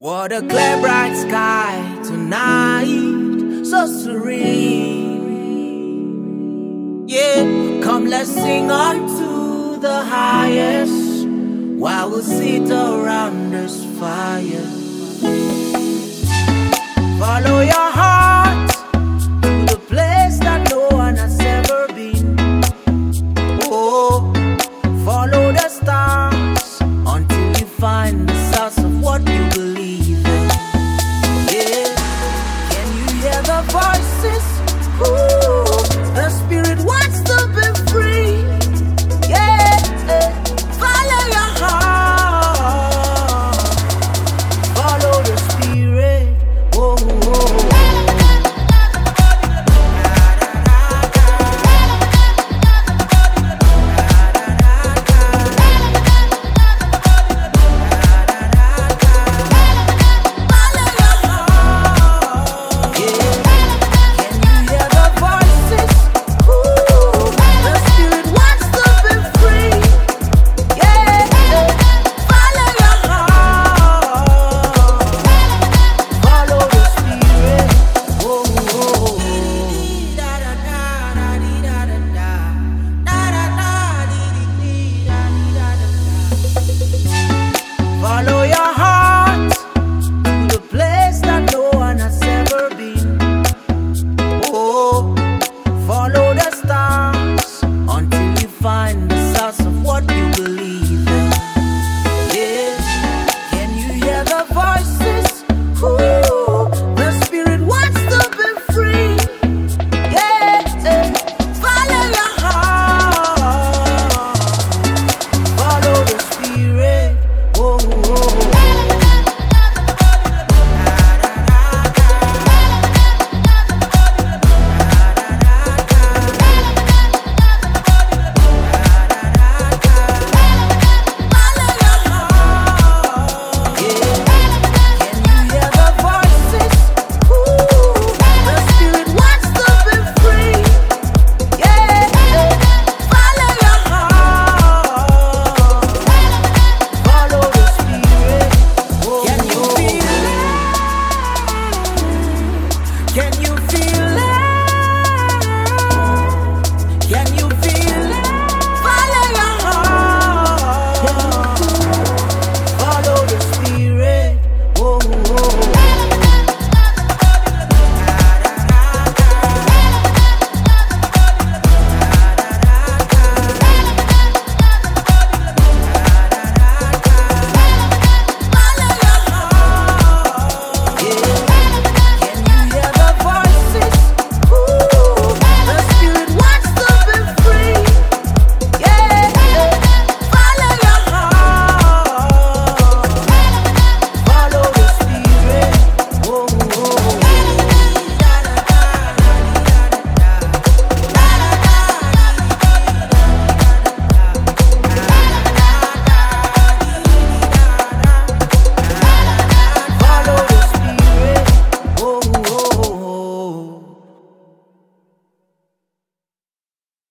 What a clear bright sky tonight, so serene. Yeah, come let's sing unto the highest while we sit around this fire. Follow your the voices. Ooh, the spirit wants the? be.